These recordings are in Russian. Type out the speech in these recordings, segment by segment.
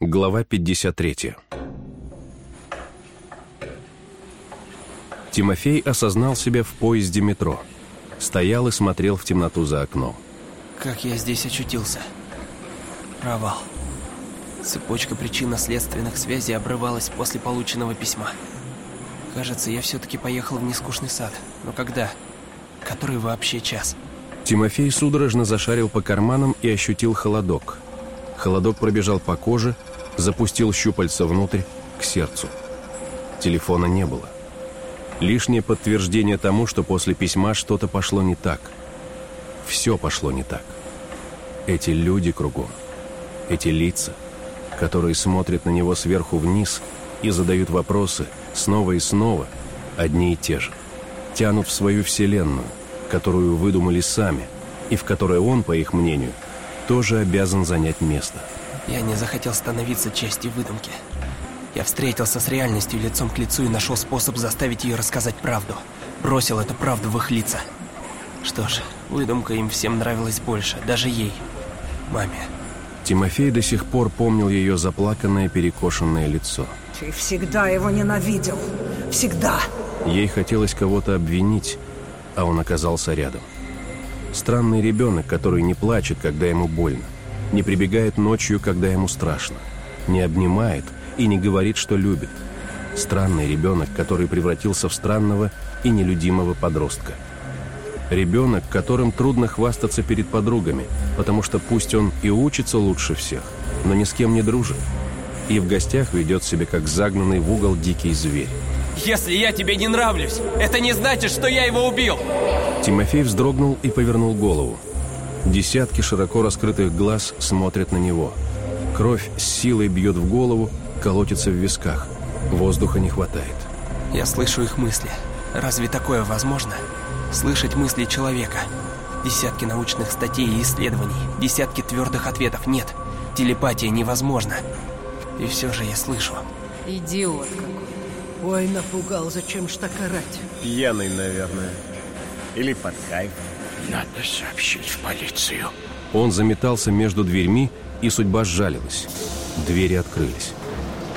Глава 53 Тимофей осознал себя в поезде метро. Стоял и смотрел в темноту за окном. Как я здесь очутился? Провал. Цепочка причинно-следственных связей обрывалась после полученного письма. Кажется, я все-таки поехал в нескучный сад. Но когда? Который вообще час? Тимофей судорожно зашарил по карманам и ощутил холодок. Холодок пробежал по коже, запустил щупальца внутрь, к сердцу. Телефона не было. Лишнее подтверждение тому, что после письма что-то пошло не так. Все пошло не так. Эти люди кругом, эти лица, которые смотрят на него сверху вниз и задают вопросы снова и снова, одни и те же. Тянут в свою вселенную, которую выдумали сами, и в которой он, по их мнению, тоже обязан занять место – я не захотел становиться частью выдумки. Я встретился с реальностью лицом к лицу и нашел способ заставить ее рассказать правду. Бросил эту правду в их лица. Что ж, выдумка им всем нравилась больше, даже ей, маме. Тимофей до сих пор помнил ее заплаканное перекошенное лицо. Ты всегда его ненавидел. Всегда. Ей хотелось кого-то обвинить, а он оказался рядом. Странный ребенок, который не плачет, когда ему больно не прибегает ночью, когда ему страшно, не обнимает и не говорит, что любит. Странный ребенок, который превратился в странного и нелюдимого подростка. Ребенок, которым трудно хвастаться перед подругами, потому что пусть он и учится лучше всех, но ни с кем не дружит. И в гостях ведет себя как загнанный в угол дикий зверь. Если я тебе не нравлюсь, это не значит, что я его убил. Тимофей вздрогнул и повернул голову. Десятки широко раскрытых глаз смотрят на него. Кровь с силой бьет в голову, колотится в висках. Воздуха не хватает. Я слышу их мысли. Разве такое возможно? Слышать мысли человека. Десятки научных статей и исследований. Десятки твердых ответов. Нет, телепатия невозможна. И все же я слышу. Идиот какой. Ой, напугал, зачем ж так орать? Пьяный, наверное. Или под кайф. Надо сообщить в полицию. Он заметался между дверьми, и судьба сжалилась. Двери открылись.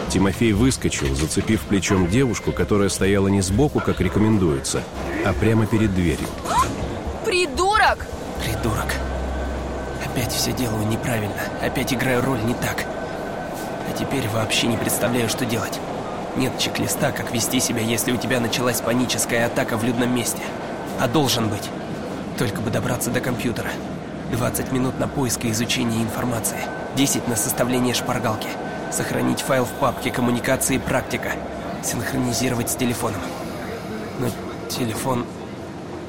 Тимофей выскочил, зацепив плечом девушку, которая стояла не сбоку, как рекомендуется, а прямо перед дверью. Придурок! Придурок. Опять все делаю неправильно. Опять играю роль не так. А теперь вообще не представляю, что делать. Нет чек-листа, как вести себя, если у тебя началась паническая атака в людном месте. А должен быть. Только бы добраться до компьютера. 20 минут на поиск и изучение информации. 10 на составление шпаргалки. Сохранить файл в папке «Коммуникации и практика». Синхронизировать с телефоном. Но телефон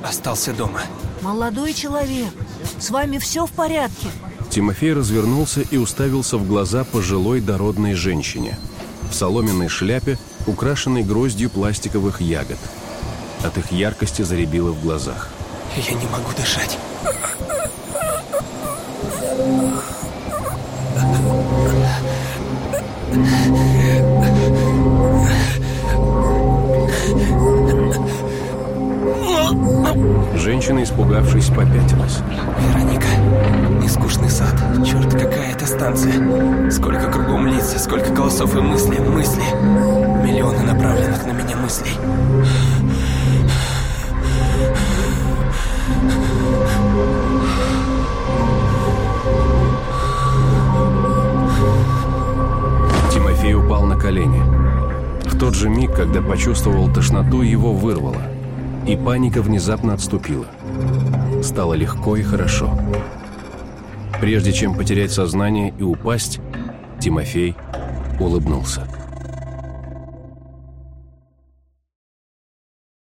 остался дома. Молодой человек, с вами все в порядке? Тимофей развернулся и уставился в глаза пожилой дородной женщине. В соломенной шляпе, украшенной гроздью пластиковых ягод. От их яркости заребило в глазах. Я не могу дышать. Женщина, испугавшись, попятилась. Вероника, нескучный сад. Черт, какая это станция. Сколько кругом лиц, сколько голосов и мыслей, мысли. Миллионы направленных на меня мыслей. Колени. В тот же миг, когда почувствовал тошноту, его вырвало. И паника внезапно отступила. Стало легко и хорошо. Прежде чем потерять сознание и упасть, Тимофей улыбнулся.